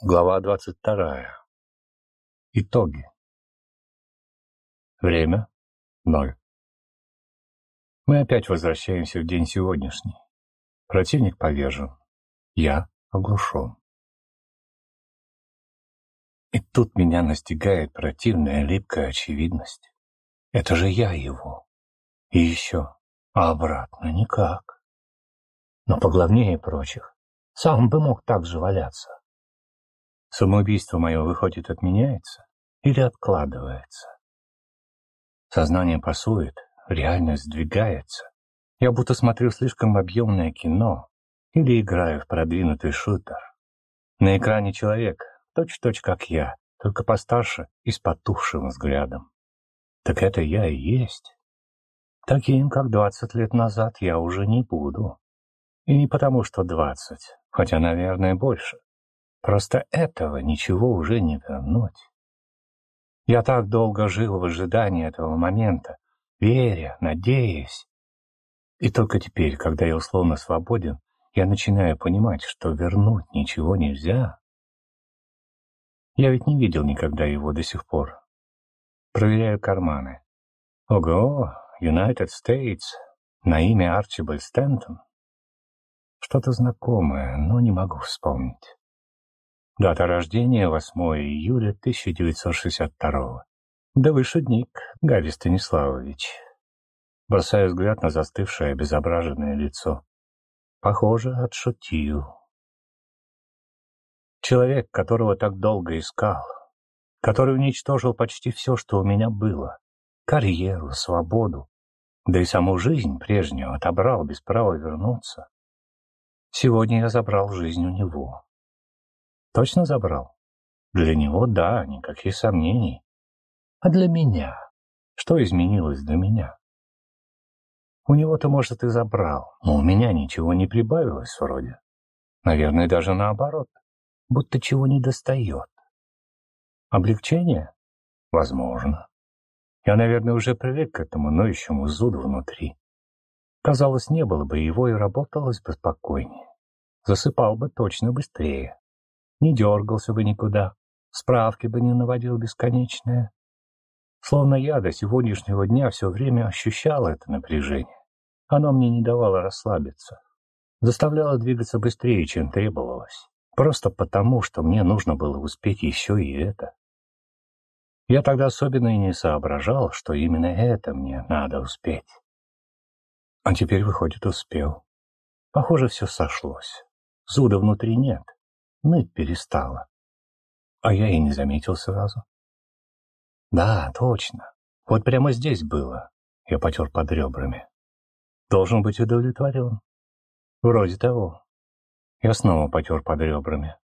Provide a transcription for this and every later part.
Глава двадцать вторая. Итоги. Время — ноль. Мы опять возвращаемся в день сегодняшний. Противник повержен. Я оглушен. И тут меня настигает противная липкая очевидность. Это же я его. И еще. А обратно никак. Но поглавнее прочих, сам бы мог так же валяться. Самоубийство мое, выходит, отменяется или откладывается? Сознание пасует, реальность сдвигается. Я будто смотрю слишком объемное кино или играю в продвинутый шутер. На экране человек, точь-в-точь -точь как я, только постарше и с потухшим взглядом. Так это я и есть. Таким, как двадцать лет назад, я уже не буду. И не потому, что двадцать, хотя, наверное, больше. Просто этого ничего уже не вернуть. Я так долго жил в ожидании этого момента, веря, надеясь. И только теперь, когда я условно свободен, я начинаю понимать, что вернуть ничего нельзя. Я ведь не видел никогда его до сих пор. Проверяю карманы. Ого, United States, на имя Арчибальд Стэнтон. Что-то знакомое, но не могу вспомнить. Дата рождения 8 июля 1962 Да вышедник Гарри Станиславович. Бросаю взгляд на застывшее обезображенное лицо. Похоже, отшутил. Человек, которого так долго искал, который уничтожил почти все, что у меня было. Карьеру, свободу, да и саму жизнь прежнюю отобрал без права вернуться. Сегодня я забрал жизнь у него. Точно забрал? Для него да, никаких сомнений. А для меня? Что изменилось для меня? У него-то, может, и забрал, но у меня ничего не прибавилось вроде. Наверное, даже наоборот, будто чего не достает. Облегчение? Возможно. Я, наверное, уже привык к этому ноющему зуду внутри. Казалось, не было бы его и работалось бы спокойнее. Засыпал бы точно быстрее не дергался бы никуда, справки бы не наводил бесконечное. Словно я до сегодняшнего дня все время ощущал это напряжение. Оно мне не давало расслабиться, заставляло двигаться быстрее, чем требовалось, просто потому, что мне нужно было успеть еще и это. Я тогда особенно и не соображал, что именно это мне надо успеть. А теперь, выходит, успел. Похоже, все сошлось. Зуда внутри нет ныть перестала. А я и не заметил сразу. Да, точно. Вот прямо здесь было. Я потер под ребрами. Должен быть удовлетворен. Вроде того. Я снова потер под ребрами.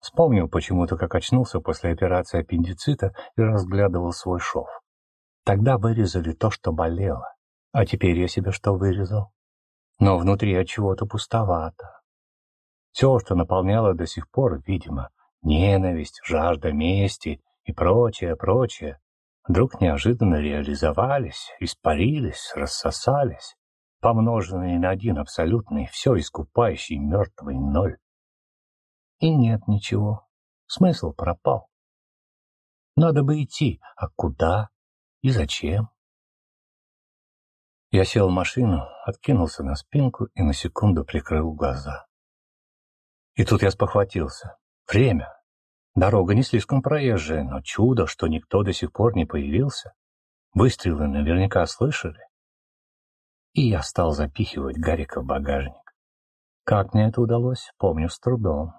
Вспомнил почему-то, как очнулся после операции аппендицита и разглядывал свой шов. Тогда вырезали то, что болело. А теперь я себе что вырезал? Но внутри от чего-то пустовато. Все, что наполняло до сих пор, видимо, ненависть, жажда мести и прочее, прочее, вдруг неожиданно реализовались, испарились, рассосались, помноженные на один абсолютный, все искупающий мертвый ноль. И нет ничего, смысл пропал. Надо бы идти, а куда и зачем? Я сел в машину, откинулся на спинку и на секунду прикрыл глаза. И тут я спохватился. Время. Дорога не слишком проезжая, но чудо, что никто до сих пор не появился. Выстрелы наверняка слышали. И я стал запихивать Гарика в багажник. Как мне это удалось, помню с трудом.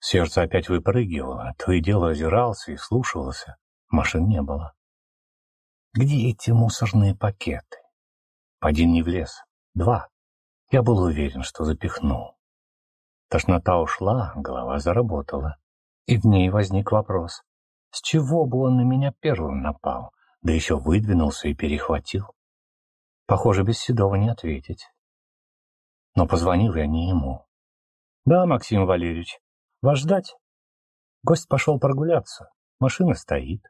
Сердце опять выпрыгивало, то и дело озирался и слушался. Машин не было. Где эти мусорные пакеты? Один не влез. Два. Я был уверен, что запихнул. Тошнота ушла, голова заработала. И в ней возник вопрос. С чего бы он на меня первым напал, да еще выдвинулся и перехватил? Похоже, без Седова не ответить. Но позвонил я не ему. «Да, Максим Валерьевич, вас ждать?» Гость пошел прогуляться. Машина стоит.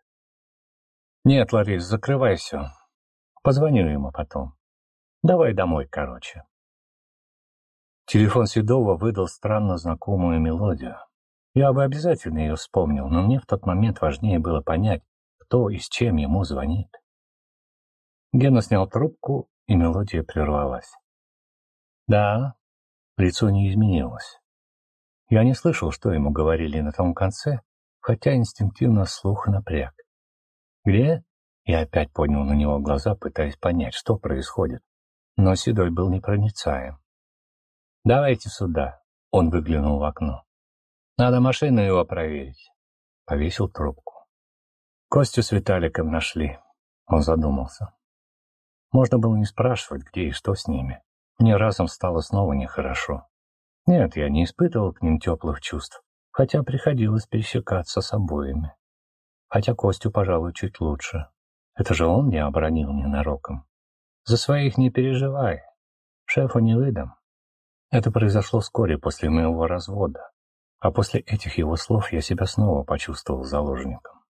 «Нет, Ларис, закрывай все. Позвоню ему потом. Давай домой, короче». Телефон Седова выдал странно знакомую мелодию. Я бы обязательно ее вспомнил, но мне в тот момент важнее было понять, кто и с чем ему звонит. Гена снял трубку, и мелодия прервалась. Да, лицо не изменилось. Я не слышал, что ему говорили на том конце, хотя инстинктивно слух напряг. «Где?» Я опять поднял на него глаза, пытаясь понять, что происходит. Но Седой был непроницаем. «Давайте сюда», — он выглянул в окно. «Надо машину его проверить». Повесил трубку. Костю с Виталиком нашли. Он задумался. Можно было не спрашивать, где и что с ними. Мне разом стало снова нехорошо. Нет, я не испытывал к ним теплых чувств, хотя приходилось пересекаться с обоими. Хотя Костю, пожалуй, чуть лучше. Это же он не оборонил ненароком. За своих не переживай. Шефу не выдам. Это произошло вскоре после моего развода. А после этих его слов я себя снова почувствовал заложником.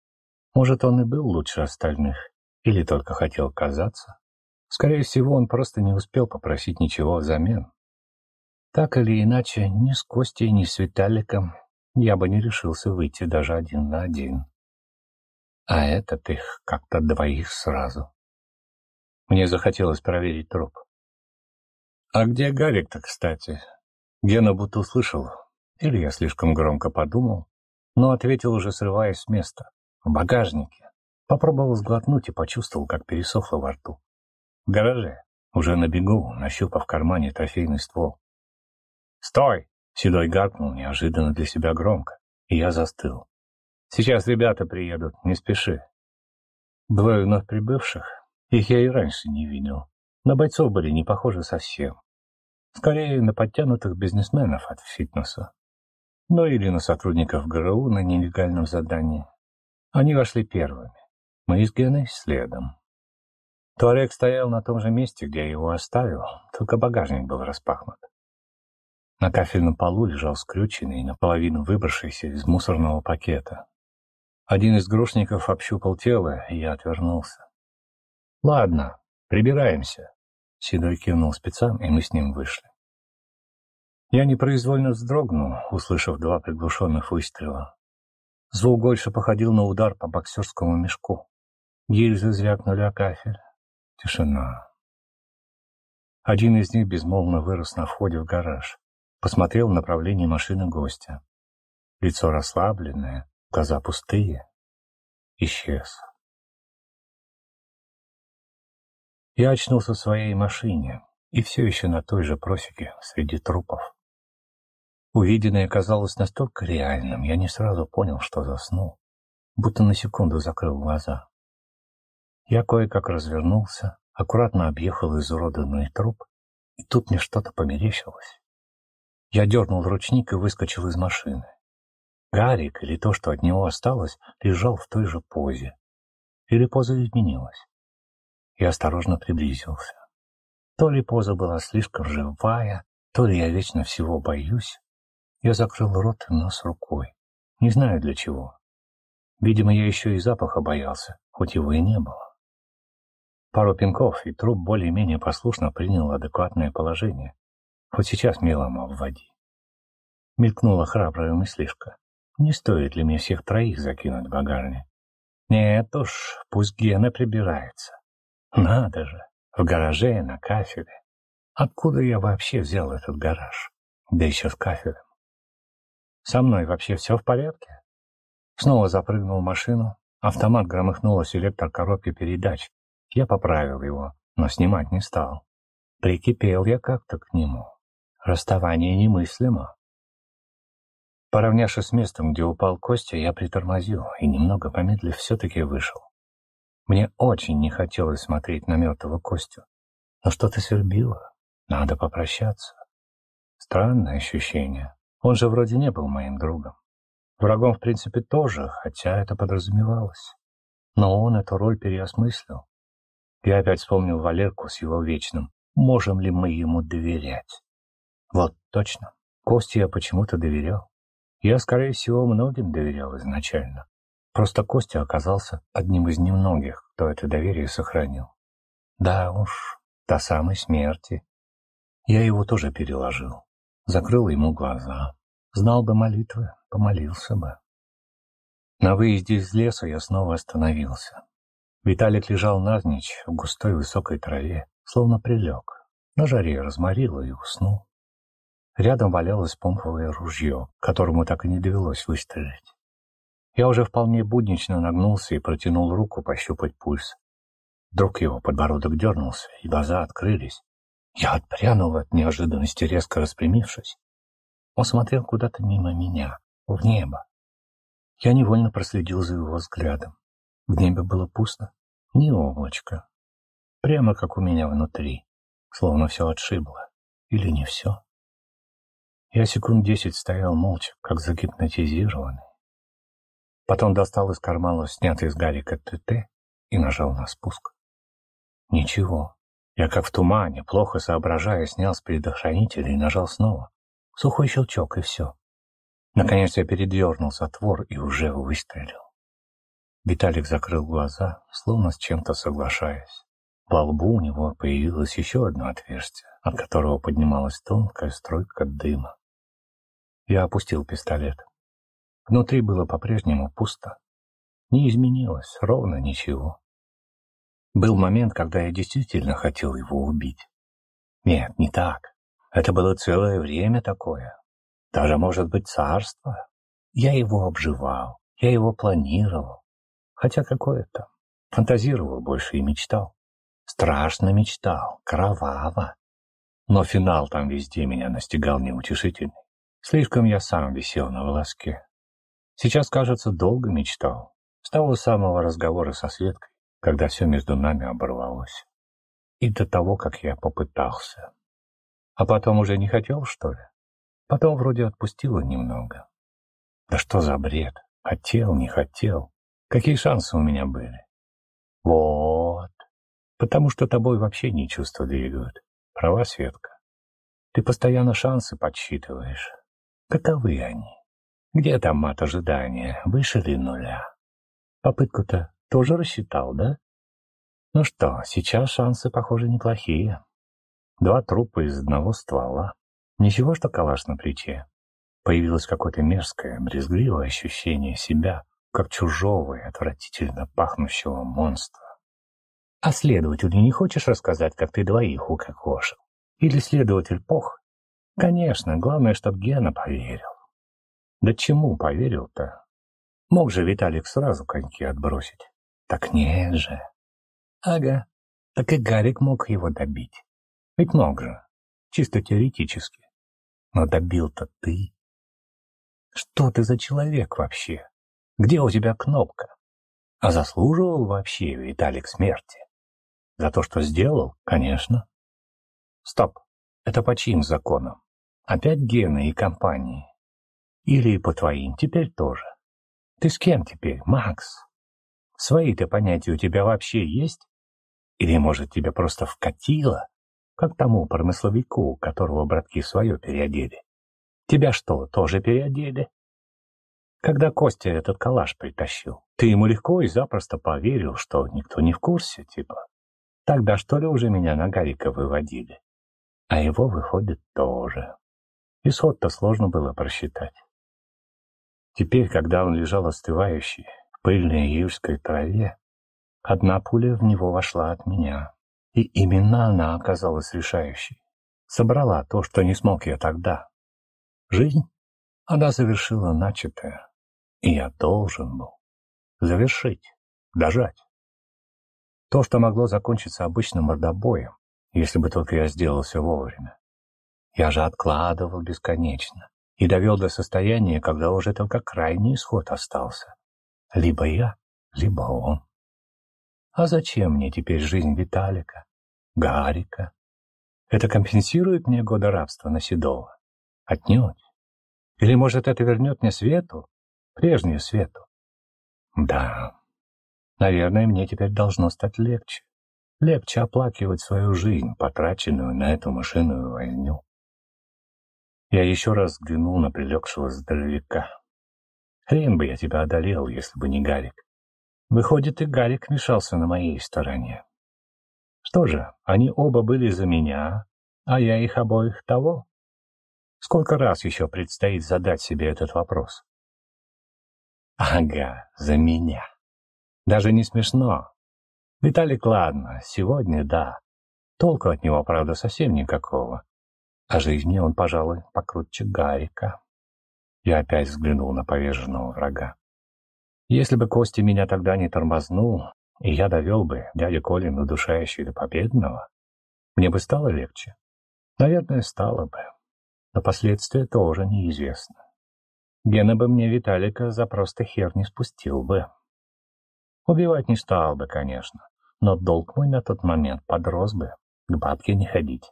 Может, он и был лучше остальных, или только хотел казаться. Скорее всего, он просто не успел попросить ничего взамен. Так или иначе, ни с Костей, ни с Виталиком я бы не решился выйти даже один на один а этот их как-то двоих сразу. Мне захотелось проверить труп. «А где Гарик-то, кстати?» Гена будто услышал, или я слишком громко подумал, но ответил уже срываясь с места. «В багажнике». Попробовал сглотнуть и почувствовал, как пересохло во рту. «В гараже». Уже на бегу, нащупав в кармане трофейный ствол. «Стой!» — Седой гаркнул неожиданно для себя громко, и я застыл. Сейчас ребята приедут, не спеши. Двое вновь прибывших, их я и раньше не видел. На бойцов были не похожи совсем. Скорее, на подтянутых бизнесменов от фитнеса. Ну или на сотрудников ГРУ на нелегальном задании. Они вошли первыми. Мы с Геной следом. Туарек стоял на том же месте, где я его оставил, только багажник был распахнут. На кафельном полу лежал скрюченный, наполовину выбравшийся из мусорного пакета, один из грушников общупал тело, и я отвернулся. «Ладно, прибираемся», — Седой кивнул спецам, и мы с ним вышли. Я непроизвольно вздрогнул, услышав два приглушенных выстрела. Звук больше походил на удар по боксерскому мешку. Гильзы звякнули о кафель. Тишина. Один из них безмолвно вырос на входе в гараж. Посмотрел в направлении машины гостя. Лицо расслабленное, Глаза пустые. Исчез. Я очнулся в своей машине и все еще на той же просеке среди трупов. Увиденное казалось настолько реальным, я не сразу понял, что заснул, будто на секунду закрыл глаза. Я кое-как развернулся, аккуратно объехал изуродованный труп, и тут мне что-то померещилось. Я дернул ручник и выскочил из машины. Гарик, или то, что от него осталось, лежал в той же позе. Или поза изменилась. Я осторожно приблизился. То ли поза была слишком живая, то ли я вечно всего боюсь. Я закрыл рот и нос рукой. Не знаю для чего. Видимо, я еще и запаха боялся, хоть его и не было. Пару пинков, и труп более-менее послушно принял адекватное положение. Хоть сейчас мелом обводи. Мелькнула храбрая мыслишка. Не стоит ли мне всех троих закинуть в багажник? Нет уж, пусть Гена прибирается. Надо же, в гараже, на кафеле. Откуда я вообще взял этот гараж? Да еще с кафелем. Со мной вообще все в порядке? Снова запрыгнул в машину. Автомат громыхнул селектор коробки передач. Я поправил его, но снимать не стал. Прикипел я как-то к нему. Расставание немыслимо. Поравнявшись с местом, где упал Костя, я притормозил и, немного помедлив, все-таки вышел. Мне очень не хотелось смотреть на мертвого Костю, но что-то свербило. Надо попрощаться. Странное ощущение. Он же вроде не был моим другом. Врагом, в принципе, тоже, хотя это подразумевалось. Но он эту роль переосмыслил. Я опять вспомнил Валерку с его вечным. Можем ли мы ему доверять? Вот точно. Косте я почему-то доверял. Я, скорее всего, многим доверял изначально. Просто Костя оказался одним из немногих, кто это доверие сохранил. Да уж, до самой смерти. Я его тоже переложил. Закрыл ему глаза. Знал бы молитвы, помолился бы. На выезде из леса я снова остановился. Виталик лежал навзничь в густой высокой траве, словно прилег. На жаре разморило и уснул. Рядом валялось помповое ружье, которому так и не довелось выстрелить. Я уже вполне буднично нагнулся и протянул руку пощупать пульс. Вдруг его подбородок дернулся, и глаза открылись. Я отпрянул от неожиданности, резко распрямившись. Он смотрел куда-то мимо меня, в небо. Я невольно проследил за его взглядом. В небе было пусто, ни облачко. Прямо как у меня внутри, словно все отшибло. Или не все. Я секунд десять стоял молча, как загипнотизированный. Потом достал из кармана снятый с Гарика ТТ и нажал на спуск. Ничего. Я как в тумане, плохо соображая, снял с предохранителя и нажал снова. Сухой щелчок, и все. Наконец я передернул затвор и уже выстрелил. Виталик закрыл глаза, словно с чем-то соглашаясь. По лбу у него появилось еще одно отверстие, от которого поднималась тонкая струйка дыма. Я опустил пистолет. Внутри было по-прежнему пусто. Не изменилось, ровно ничего. Был момент, когда я действительно хотел его убить. Нет, не так. Это было целое время такое. Даже, может быть, царство. Я его обживал, я его планировал. Хотя какое-то. Фантазировал больше и мечтал. Страшно мечтал, кроваво. Но финал там везде меня настигал неутешительный. Слишком я сам висел на волоске. Сейчас, кажется, долго мечтал. С того самого разговора со Светкой, когда все между нами оборвалось. И до того, как я попытался. А потом уже не хотел, что ли? Потом вроде отпустила немного. Да что за бред? Хотел, не хотел. Какие шансы у меня были? Вот. Потому что тобой вообще не чувства двигают. Права, Светка. Ты постоянно шансы подсчитываешь. Каковы они? Где там мат ожидания? Выше ли нуля? Попытку-то тоже рассчитал, да? Ну что, сейчас шансы, похоже, неплохие. Два трупа из одного ствола. Ничего, что калаш на плече. Появилось какое-то мерзкое, брезгливое ощущение себя, как чужого и отвратительно пахнущего монстра. А следователю не хочешь рассказать, как ты двоих укокошил? Или следователь пох? Конечно, главное, чтоб Гена поверил. Да чему поверил-то? Мог же Виталик сразу коньки отбросить. Так нет же. Ага, так и Гарик мог его добить. Ведь мог же, чисто теоретически. Но добил-то ты. Что ты за человек вообще? Где у тебя кнопка? А заслуживал вообще Виталик смерти? За то, что сделал, конечно. Стоп, это по чьим законам? Опять гены и компании? Или по твоим теперь тоже? Ты с кем теперь, Макс? Свои-то понятия у тебя вообще есть? Или, может, тебя просто вкатило, как тому промысловику, которого братки свое переодели. Тебя что, тоже переодели? Когда Костя этот калаш притащил, ты ему легко и запросто поверил, что никто не в курсе, типа. Тогда что ли уже меня на Гарика выводили? А его, выходит, тоже. Исход-то сложно было просчитать. Теперь, когда он лежал остывающий в пыльной июльской траве, одна пуля в него вошла от меня. И именно она оказалась решающей. Собрала то, что не смог я тогда. Жизнь, она завершила начатое. И я должен был завершить, дожать. То, что могло закончиться обычным мордобоем, если бы только я сделал все вовремя. Я же откладывал бесконечно и довел до состояния, когда уже только крайний исход остался. Либо я, либо он. А зачем мне теперь жизнь Виталика, Гарика? Это компенсирует мне годы рабства на Седова? Отнюдь. Или, может, это вернет мне Свету, прежнюю Свету? Да, наверное, мне теперь должно стать легче. Легче оплакивать свою жизнь, потраченную на эту машинную возню. Я еще раз взглянул на прилегшего здоровяка. Хрен бы я тебя одолел, если бы не Гарик. Выходит, и Гарик мешался на моей стороне. Что же, они оба были за меня, а я их обоих того? Сколько раз еще предстоит задать себе этот вопрос? Ага, за меня. Даже не смешно. Виталик, ладно, сегодня да. Толку от него, правда, совсем никакого. А жизни он, пожалуй, покрутче Гарика. Я опять взглянул на поверженного врага. Если бы Костя меня тогда не тормознул, и я довел бы дядю Колин удушающий до победного, мне бы стало легче. Наверное, стало бы. Но последствия тоже неизвестны. Гена бы мне Виталика за просто хер не спустил бы. Убивать не стал бы, конечно, но долг мой на тот момент подрос бы, к бабке не ходить.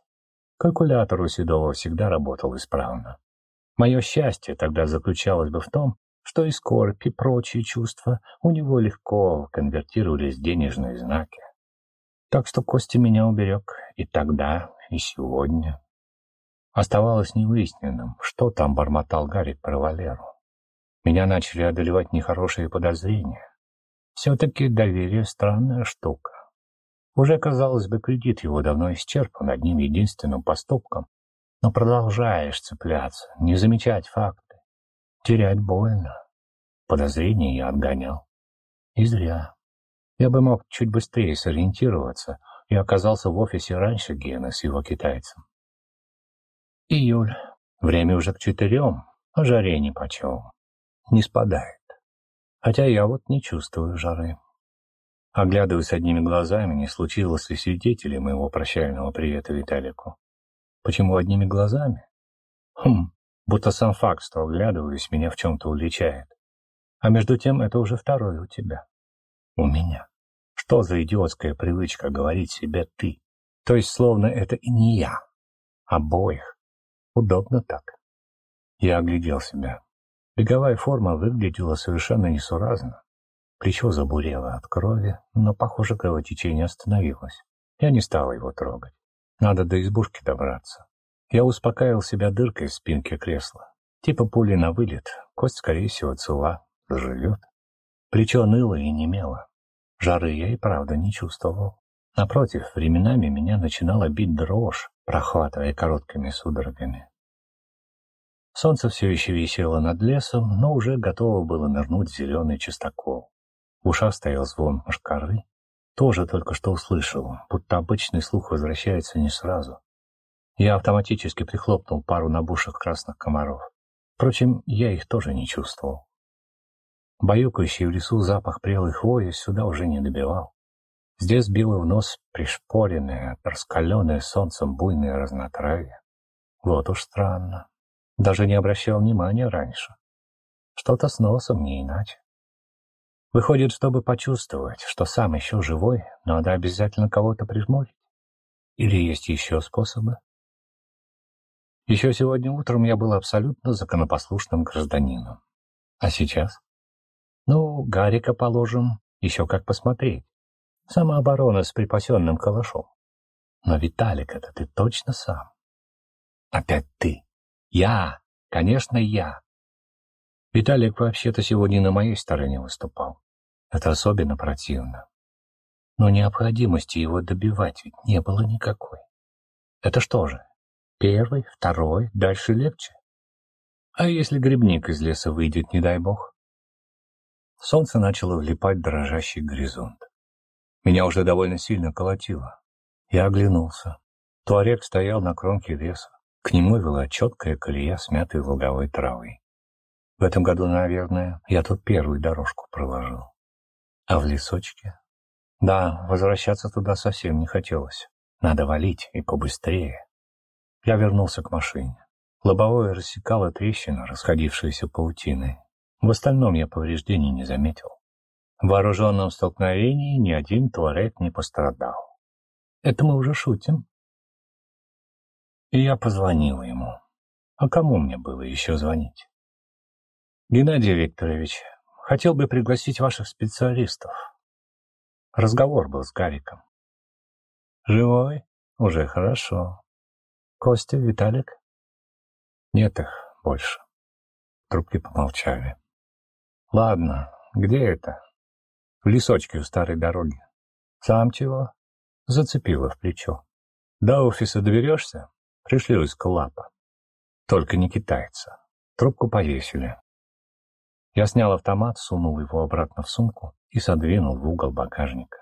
Калькулятор у Седова всегда работал исправно. Мое счастье тогда заключалось бы в том, что и скорбь, и прочие чувства у него легко конвертировались в денежные знаки. Так что Костя меня уберег и тогда, и сегодня. Оставалось невыясненным, что там бормотал Гарик про Валеру. Меня начали одолевать нехорошие подозрения. Все-таки доверие — странная штука. Уже, казалось бы, кредит его давно исчерпан одним единственным поступком, но продолжаешь цепляться, не замечать факты. Терять больно. Подозрения я отгонял. И зря. Я бы мог чуть быстрее сориентироваться и оказался в офисе раньше Гены с его китайцем. Июль. Время уже к четырем, а жаре нипочем. Не спадает. Хотя я вот не чувствую жары. Оглядываясь одними глазами, не случилось ли свидетелем моего прощального привета Виталику. Почему одними глазами? Хм, будто сам факт, что оглядываюсь, меня в чем-то уличает. А между тем это уже второе у тебя. У меня. Что за идиотская привычка говорить себе «ты»? То есть, словно это и не я. Обоих. Удобно так. Я оглядел себя. Беговая форма выглядела совершенно несуразно. Плечо забурело от крови, но, похоже, кровотечение остановилось. Я не стал его трогать. Надо до избушки добраться. Я успокаивал себя дыркой в спинке кресла. Типа пули на вылет, кость, скорее всего, цела, заживет. Плечо ныло и немело. Жары я и правда не чувствовал. Напротив, временами меня начинала бить дрожь, прохватывая короткими судорогами. Солнце все еще висело над лесом, но уже готово было нырнуть в зеленый чистокол. В ушах стоял звон мошкары. Тоже только что услышал, будто обычный слух возвращается не сразу. Я автоматически прихлопнул пару набушек красных комаров. Впрочем, я их тоже не чувствовал. Баюкающий в лесу запах прелой хвои сюда уже не добивал. Здесь било в нос пришпоренное, раскаленное солнцем буйное разнотравье. Вот уж странно. Даже не обращал внимания раньше. Что-то с носом не иначе. Выходит, чтобы почувствовать, что сам еще живой, надо обязательно кого-то прижмурить. Или есть еще способы? Еще сегодня утром я был абсолютно законопослушным гражданином. А сейчас? Ну, Гарика положим, еще как посмотреть. Самооборона с припасенным калашом. Но, Виталик, это ты точно сам. Опять ты. Я. Конечно, я. Виталик вообще-то сегодня на моей стороне выступал. Это особенно противно. Но необходимости его добивать ведь не было никакой. Это что же, первый, второй, дальше легче? А если грибник из леса выйдет, не дай бог? Солнце начало влипать дрожащий горизонт. Меня уже довольно сильно колотило. Я оглянулся. Туарек стоял на кромке леса. К нему вела четкая колея смятой луговой травы. В этом году, наверное, я тут первую дорожку проложил. А в лесочке? Да, возвращаться туда совсем не хотелось. Надо валить и побыстрее. Я вернулся к машине. Лобовое рассекало трещина, расходившаяся паутиной. В остальном я повреждений не заметил. В вооруженном столкновении ни один туарек не пострадал. Это мы уже шутим. И я позвонил ему. А кому мне было еще звонить? Геннадий Викторович, хотел бы пригласить ваших специалистов. Разговор был с Гариком. Живой? Уже хорошо. Костя, Виталик? Нет их больше. Трубки помолчали. Ладно, где это? В лесочке у старой дороги. Сам чего? Зацепило в плечо. До офиса доберешься? Пришлю из клапа. Только не китайца. Трубку повесили. Я снял автомат, сунул его обратно в сумку и содвинул в угол багажника.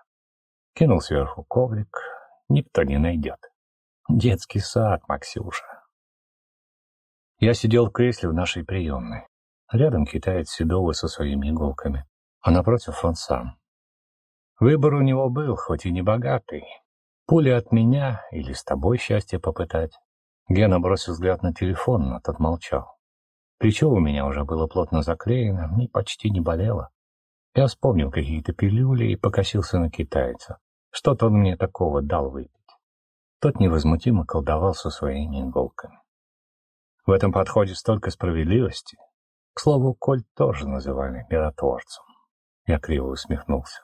Кинул сверху коврик. Никто не найдет. Детский сад, Максюша. Я сидел в кресле в нашей приемной. Рядом китаец Седова со своими иголками, а напротив он сам. Выбор у него был, хоть и не богатый. Пуля от меня или с тобой счастье попытать. Гена бросил взгляд на телефон, но тот молчал. Плечо у меня уже было плотно заклеено и почти не болело. Я вспомнил какие-то пилюли и покосился на китайца. Что-то он мне такого дал выпить. Тот невозмутимо колдовал со своими иголками. В этом подходе столько справедливости. К слову, Коль тоже называли миротворцем. Я криво усмехнулся.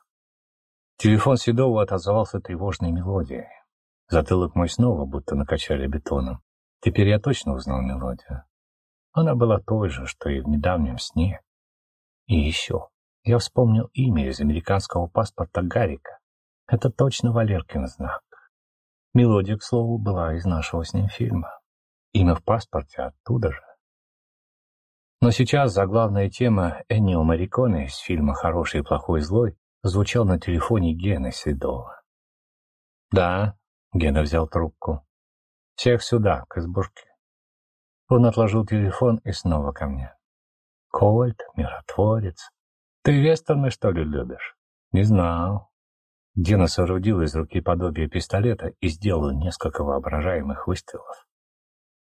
Телефон Седова отозвался тревожной мелодией. Затылок мой снова будто накачали бетоном. Теперь я точно узнал мелодию. Она была той же, что и в недавнем сне. И еще. Я вспомнил имя из американского паспорта Гарика. Это точно Валеркин знак. Мелодия, к слову, была из нашего с ним фильма. Имя в паспорте оттуда же. Но сейчас заглавная тема Эннио Мариконе из фильма «Хороший, и плохой, злой» звучал на телефоне Гены Седова. «Да», — Гена взял трубку. «Всех сюда, к избушке». Он отложил телефон и снова ко мне. «Кольт, миротворец. Ты вестерны, что ли, любишь?» «Не знал». Гена соорудил из руки подобие пистолета и сделал несколько воображаемых выстрелов.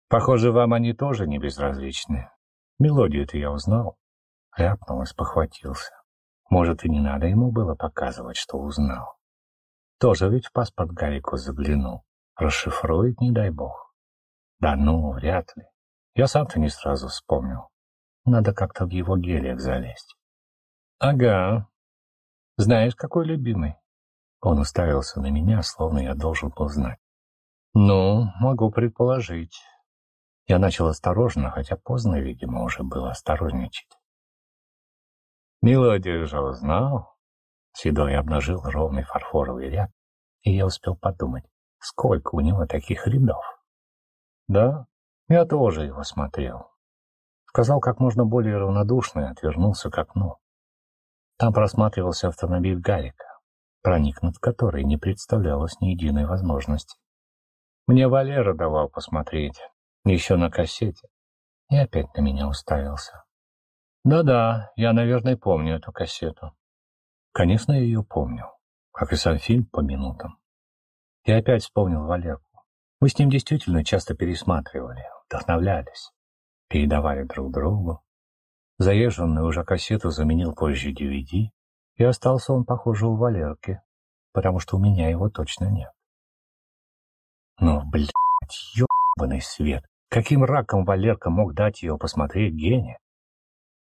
«Похоже, вам они тоже не безразличны. Мелодию-то я узнал. Ляпнул и спохватился. Может, и не надо ему было показывать, что узнал. Тоже ведь в паспорт Гарику заглянул. Расшифрует, не дай бог. Да ну, вряд ли. Я сам-то не сразу вспомнил. Надо как-то в его гелиях залезть. Ага. Знаешь, какой любимый? Он уставился на меня, словно я должен был знать. Ну, могу предположить. Я начал осторожно, хотя поздно, видимо, уже было осторожничать. Мелодию же узнал. Седой обнажил ровный фарфоровый ряд, и я успел подумать, сколько у него таких рядов. Да, я тоже его смотрел. Сказал как можно более равнодушно и отвернулся к окну. Там просматривался автомобиль Гарика, проникнуть в который не представлялось ни единой возможности. Мне Валера давал посмотреть, еще на кассете. И опять на меня уставился. Да-да, я, наверное, помню эту кассету. Конечно, я ее помню, как и сам фильм по минутам. Я опять вспомнил Валерку. Мы с ним действительно часто пересматривали, вдохновлялись, передавали друг другу. Заезженную уже кассету заменил позже DVD, и остался он, похоже, у Валерки, потому что у меня его точно нет. Ну, блядь, ёбаный свет! Каким раком Валерка мог дать ее посмотреть Гене?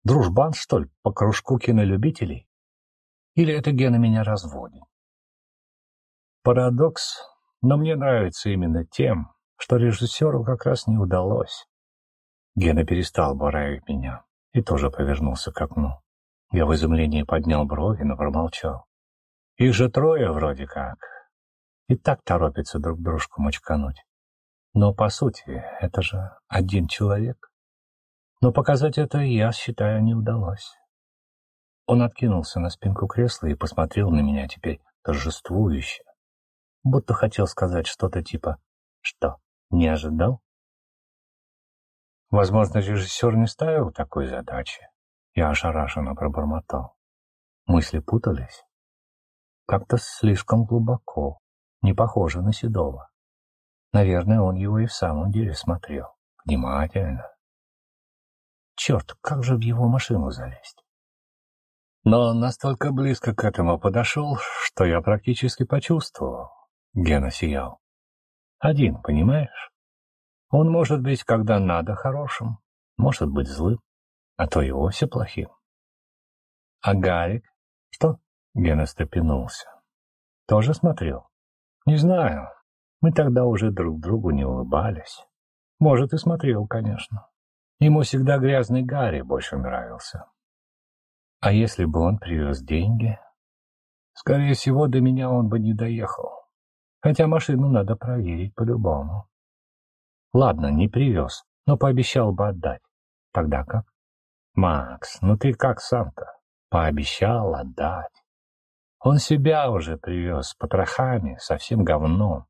Дружбан, что ли, по кружку кинолюбителей? Или это Гена меня разводит? Парадокс, но мне нравится именно тем, что режиссеру как раз не удалось. Гена перестал буравить меня и тоже повернулся к окну. Я в изумлении поднял брови, но промолчал. Их же трое вроде как. И так торопятся друг дружку мочкануть. Но, по сути, это же один человек. Но показать это, я считаю, не удалось. Он откинулся на спинку кресла и посмотрел на меня теперь торжествующе, будто хотел сказать что-то типа «Что, не ожидал?» Возможно, режиссер не ставил такой задачи. Я ошарашенно пробормотал. Мысли путались. Как-то слишком глубоко, не похоже на Седова. Наверное, он его и в самом деле смотрел. Внимательно. Черт, как же в его машину залезть? Но он настолько близко к этому подошел, что я практически почувствовал. Гена сиял. Один, понимаешь? Он может быть, когда надо, хорошим, может быть злым, а то и вовсе плохим. А Гарик? Что? Гена стопянулся. Тоже смотрел? Не знаю, мы тогда уже друг другу не улыбались. Может, и смотрел, конечно. Ему всегда грязный Гарри больше нравился. А если бы он привез деньги? Скорее всего, до меня он бы не доехал. Хотя машину надо проверить по-любому. Ладно, не привез, но пообещал бы отдать. Тогда как? Макс, ну ты как сам-то? Пообещал отдать. Он себя уже привез с потрохами, совсем говном.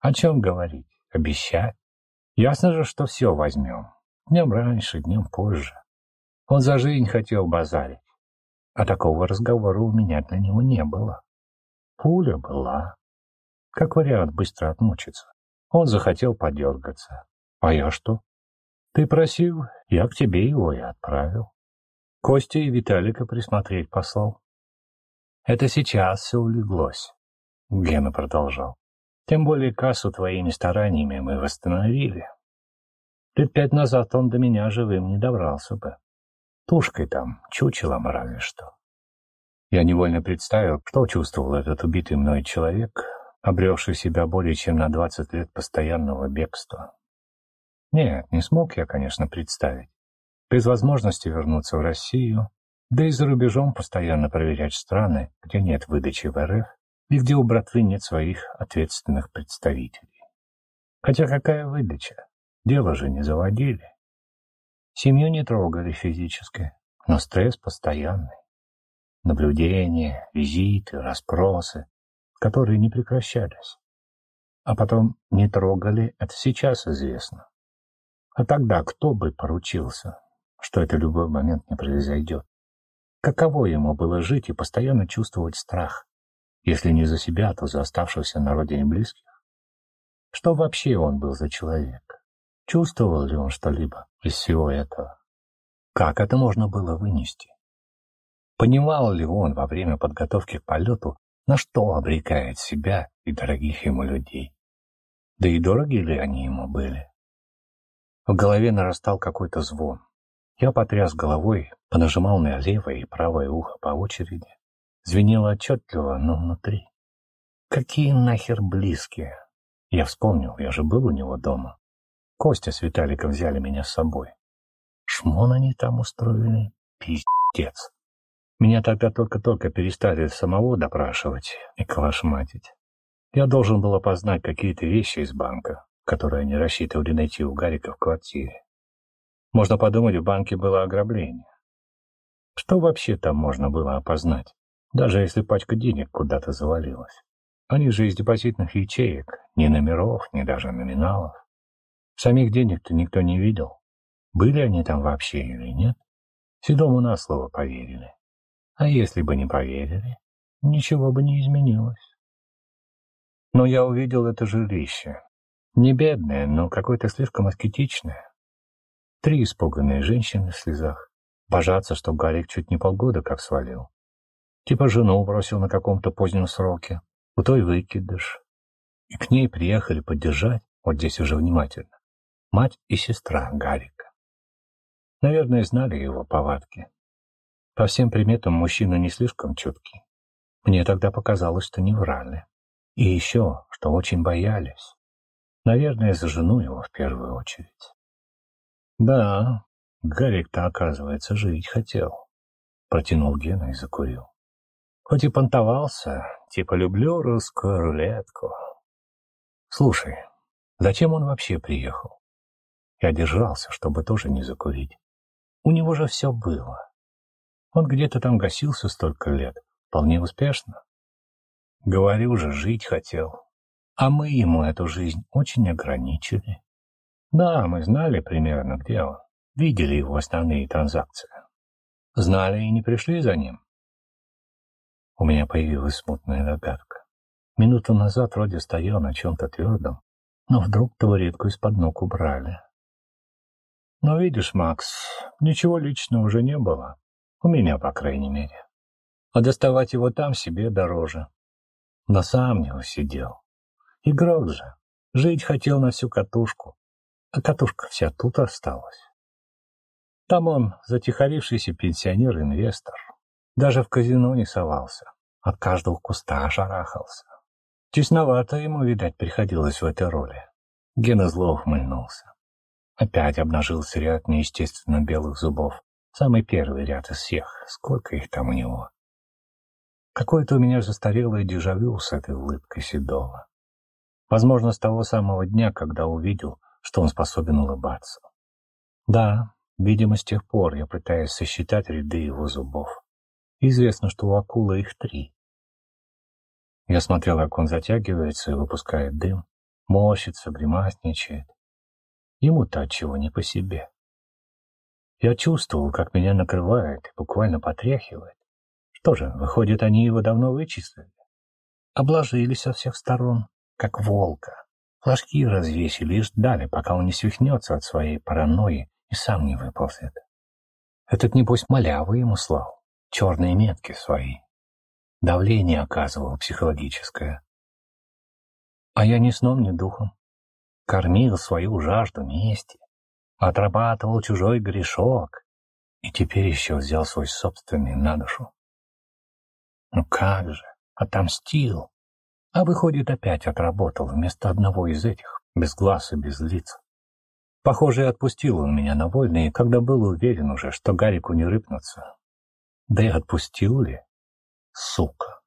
О чем говорить? Обещать? Ясно же, что все возьмем. Днем раньше, днем позже. Он за жизнь хотел базарить. А такого разговора у меня для него не было. Пуля была. Как вариант быстро отмучиться. Он захотел подергаться. А я что? Ты просил, я к тебе его и отправил. Костя и Виталика присмотреть послал. Это сейчас все улеглось. Гена продолжал. Тем более кассу твоими стараниями мы восстановили. Лет пять назад он до меня живым не добрался бы. Тушкой там, чучелом разве что. Я невольно представил, что чувствовал этот убитый мной человек, обревший себя более чем на двадцать лет постоянного бегства. Нет, не смог я, конечно, представить. Без возможности вернуться в Россию, да и за рубежом постоянно проверять страны, где нет выдачи в РФ и где у братвы нет своих ответственных представителей. Хотя какая выдача? Дело же не заводили. Семью не трогали физически, но стресс постоянный. Наблюдения, визиты, расспросы, которые не прекращались. А потом не трогали, это сейчас известно. А тогда кто бы поручился, что это в любой момент не произойдет? Каково ему было жить и постоянно чувствовать страх, если не за себя, то за оставшихся на родине близких? Что вообще он был за человек? Чувствовал ли он что-либо из всего этого? Как это можно было вынести? Понимал ли он во время подготовки к полету, на что обрекает себя и дорогих ему людей? Да и дороги ли они ему были? В голове нарастал какой-то звон. Я потряс головой, понажимал на левое и правое ухо по очереди. Звенело отчетливо, но внутри. Какие нахер близкие? Я вспомнил, я же был у него дома. Костя с Виталиком взяли меня с собой. Шмон они там устроили. Пиздец. Меня тогда только-только перестали самого допрашивать и калашматить. Я должен был опознать какие-то вещи из банка, которые они рассчитывали найти у Гарика в квартире. Можно подумать, в банке было ограбление. Что вообще там можно было опознать, даже если пачка денег куда-то завалилась? Они же из депозитных ячеек, ни номеров, ни даже номиналов. Самих денег-то никто не видел. Были они там вообще или нет? Седому на слово поверили. А если бы не поверили, ничего бы не изменилось. Но я увидел это жилище, не бедная, но какое-то слишком аскетичное. Три испуганные женщины в слезах. Божатся, что Гарик чуть не полгода как свалил. Типа жену бросил на каком-то позднем сроке. У той выкидыш. И к ней приехали поддержать, вот здесь уже внимательно, мать и сестра Гарика. Наверное, знали его повадки. По всем приметам мужчина не слишком чуткий. Мне тогда показалось, что не врали. И еще, что очень боялись. Наверное, за жену его в первую очередь. Да, Гарик-то, оказывается, жить хотел. Протянул Гена и закурил. Хоть и понтовался, типа люблю русскую рулетку. Слушай, зачем он вообще приехал? Я держался, чтобы тоже не закурить. У него же все было. Он где-то там гасился столько лет, вполне успешно. Говорю же, жить хотел. А мы ему эту жизнь очень ограничили. Да, мы знали примерно, где он. Видели его основные транзакции. Знали и не пришли за ним. У меня появилась смутная догадка. Минуту назад вроде стоял на чем-то твердом, но вдруг табуретку из-под ног убрали. Но видишь, Макс, ничего личного уже не было. У меня, по крайней мере. А доставать его там себе дороже. Но сам не усидел. Игрок же. Жить хотел на всю катушку. А катушка вся тут осталась. Там он затихарившийся пенсионер-инвестор. Даже в казино не совался. От каждого куста шарахался. Тесновато ему, видать, приходилось в этой роли. Гена зло ухмыльнулся. Опять обнажился ряд неестественно белых зубов. Самый первый ряд из всех. Сколько их там у него? Какое-то у меня застарелое дежавю с этой улыбкой Седова. Возможно, с того самого дня, когда увидел, что он способен улыбаться. Да, Видимо, с тех пор я пытаюсь сосчитать ряды его зубов. Известно, что у акулы их три. Я смотрел, как он затягивается и выпускает дым, морщится, гримасничает. Ему-то от чего не по себе. Я чувствовал, как меня накрывает буквально потряхивает. Что же, выходит, они его давно вычислили? Обложили со всех сторон, как волка. Флажки развесили и ждали, пока он не свихнется от своей паранойи и сам не выползет. Этот, небось, малявы ему слал, черные метки свои. Давление оказывал психологическое. А я ни сном, ни духом. Кормил свою жажду мести, отрабатывал чужой грешок и теперь еще взял свой собственный на душу. Ну как же, отомстил. А выходит, опять отработал вместо одного из этих, без глаз и без лиц. Похоже, отпустил он меня на вольные, когда был уверен уже, что Гарику не рыпнуться. Да и отпустил ли? Сука.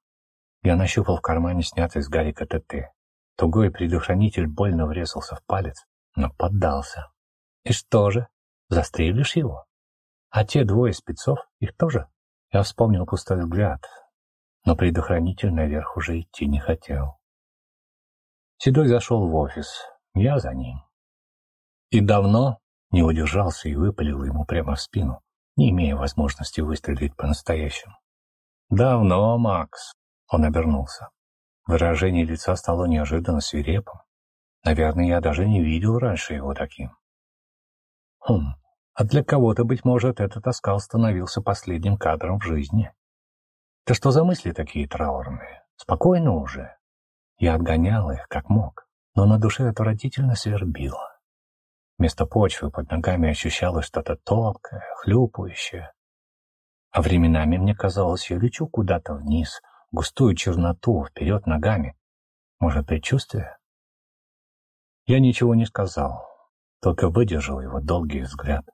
Я нащупал в кармане снятый с Гарика ТТ. Тугой предохранитель больно врезался в палец, но поддался. И что же, застрелишь его? А те двое спецов, их тоже? Я вспомнил пустой взгляд, но предохранитель наверх уже идти не хотел. Седой зашел в офис, я за ним. И давно не удержался и выпалил ему прямо в спину, не имея возможности выстрелить по-настоящему. «Давно, Макс!» — он обернулся. Выражение лица стало неожиданно свирепым. Наверное, я даже не видел раньше его таким. Хм, а для кого-то, быть может, этот оскал становился последним кадром в жизни. Да что за мысли такие траурные? Спокойно уже. Я отгонял их, как мог, но на душе отвратительно свербило. Вместо почвы под ногами ощущалось что-то тонкое, хлюпающее. А временами мне казалось, я лечу куда-то вниз, густую черноту, вперед ногами. Может, предчувствие? Я ничего не сказал, только выдержал его долгий взгляд.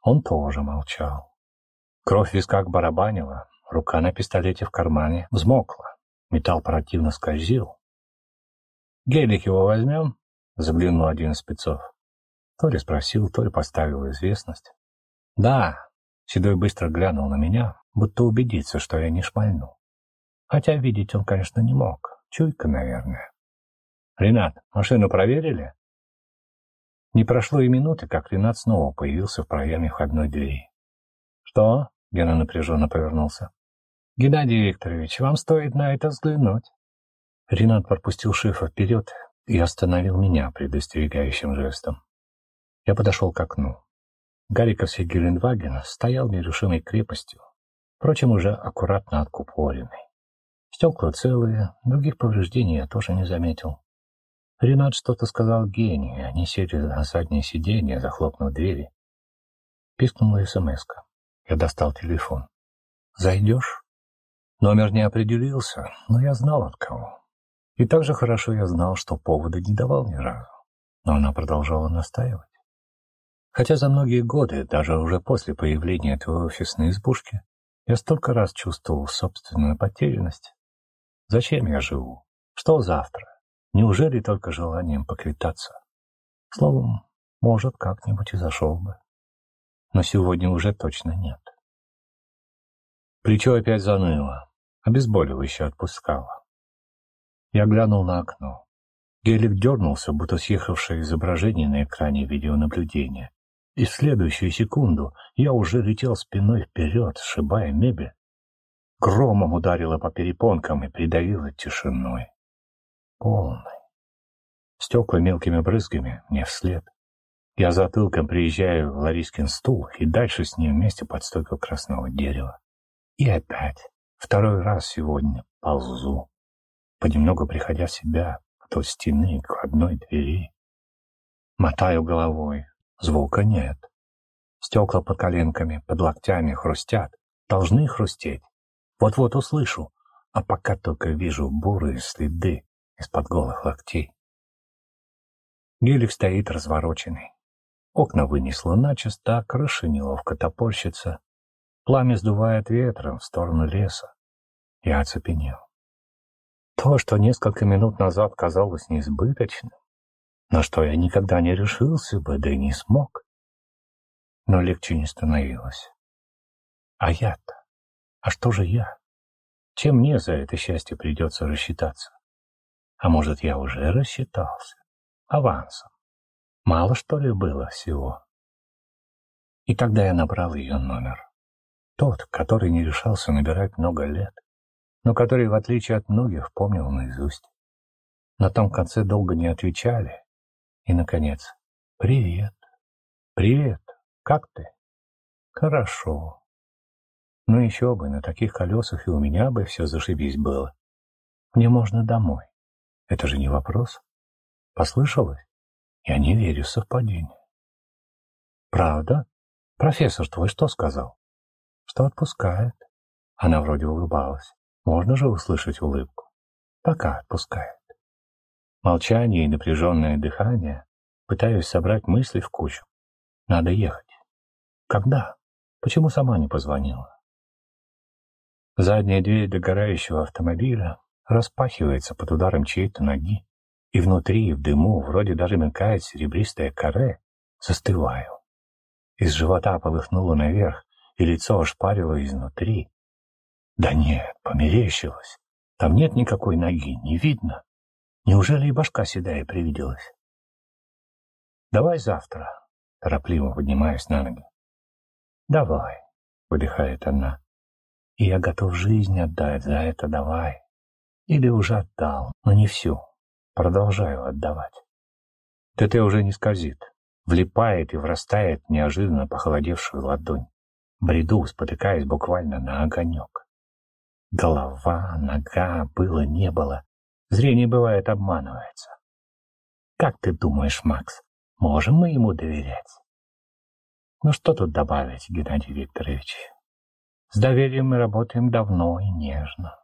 Он тоже молчал. Кровь в висках барабанила, рука на пистолете в кармане взмокла, металл противно скользил. «Гелик его возьмем?» — заглянул один из спецов. То ли спросил, то ли поставил известность. «Да», — Седой быстро глянул на меня, будто убедиться, что я не шмальну. Хотя видеть он, конечно, не мог. Чуйка, наверное. «Ренат, машину проверили?» Не прошло и минуты, как Ренат снова появился в проеме входной двери. «Что?» — Гена напряженно повернулся. «Геннадий Викторович, вам стоит на это взглянуть». Ренат пропустил шефа вперед и остановил меня предостерегающим жестом. Я подошел к окну. Гариковский Геленваген стоял нерушимой крепостью, впрочем, уже аккуратно откупоренный. Стекла целые, других повреждений я тоже не заметил. Ренат что-то сказал Гене, и они сели на заднее сиденье, захлопнув двери. Пискнула смс -ка. Я достал телефон. «Зайдешь?» Номер не определился, но я знал от кого. И также хорошо я знал, что повода не давал ни разу. Но она продолжала настаивать. Хотя за многие годы, даже уже после появления этой офисной избушки, я столько раз чувствовал собственную потерянность. Зачем я живу? Что завтра? Неужели только желанием поквитаться? Словом, может, как-нибудь и зашел бы. Но сегодня уже точно нет. Плечо опять заныло, обезболивающе отпускало. Я глянул на окно. Гелик дернулся, будто съехавшее изображение на экране видеонаблюдения, и в следующую секунду я уже летел спиной вперед, сшибая мебель. Громом ударило по перепонкам и придавило тишиной. Полной. Стекла мелкими брызгами мне вслед. Я затылком приезжаю в Ларискин стул и дальше с ним вместе под стойку красного дерева. И опять, второй раз сегодня, ползу, понемногу приходя в себя, от стены к одной двери. Мотаю головой, Звука нет. Стекла под коленками, под локтями хрустят. Должны хрустеть. Вот-вот услышу, а пока только вижу бурые следы из-под голых локтей. Гелик стоит развороченный. Окна вынесло начисто, крыша неловко топорщится. Пламя сдувает ветром в сторону леса. Я оцепенел. То, что несколько минут назад казалось несбыточным, на что я никогда не решился бы, да и не смог. но легче не становилось. А я-то? А что же я? Чем мне за это счастье придется рассчитаться? А может, я уже рассчитался? Авансом. Мало, что ли, было всего? И тогда я набрал ее номер. Тот, который не решался набирать много лет, но который, в отличие от многих, помнил наизусть. На том конце долго не отвечали. И, наконец, «Привет». «Привет. Как ты?» «Хорошо. Ну еще бы, на таких колесах и у меня бы все зашибись было. Мне можно домой. Это же не вопрос. Послышалось? Я не верю в совпадение. Правда? Профессор твой что сказал? Что отпускает. Она вроде улыбалась. Можно же услышать улыбку. Пока отпускает. Молчание и напряженное дыхание. Пытаюсь собрать мысли в кучу. Надо ехать. Когда? Почему сама не позвонила? Задняя дверь догорающего автомобиля распахивается под ударом чьей-то ноги, и внутри, в дыму, вроде даже мелькает серебристое каре, застываю. Из живота полыхнуло наверх, и лицо ошпарило изнутри. Да нет, померещилось. Там нет никакой ноги, не видно. Неужели и башка седая привиделась? Давай завтра, торопливо поднимаюсь на ноги. Давай, выдыхает она. И я готов жизнь отдать за это, давай. Или уже отдал, но не всю. Продолжаю отдавать. ТТ уже не скользит. Влипает и врастает неожиданно похолодевшую ладонь. Бреду, спотыкаясь буквально на огонек. Голова, нога, было, не было. Зрение бывает обманывается. Как ты думаешь, Макс, можем мы ему доверять? Ну что тут добавить, Геннадий Викторович? С доверием мы работаем давно и нежно.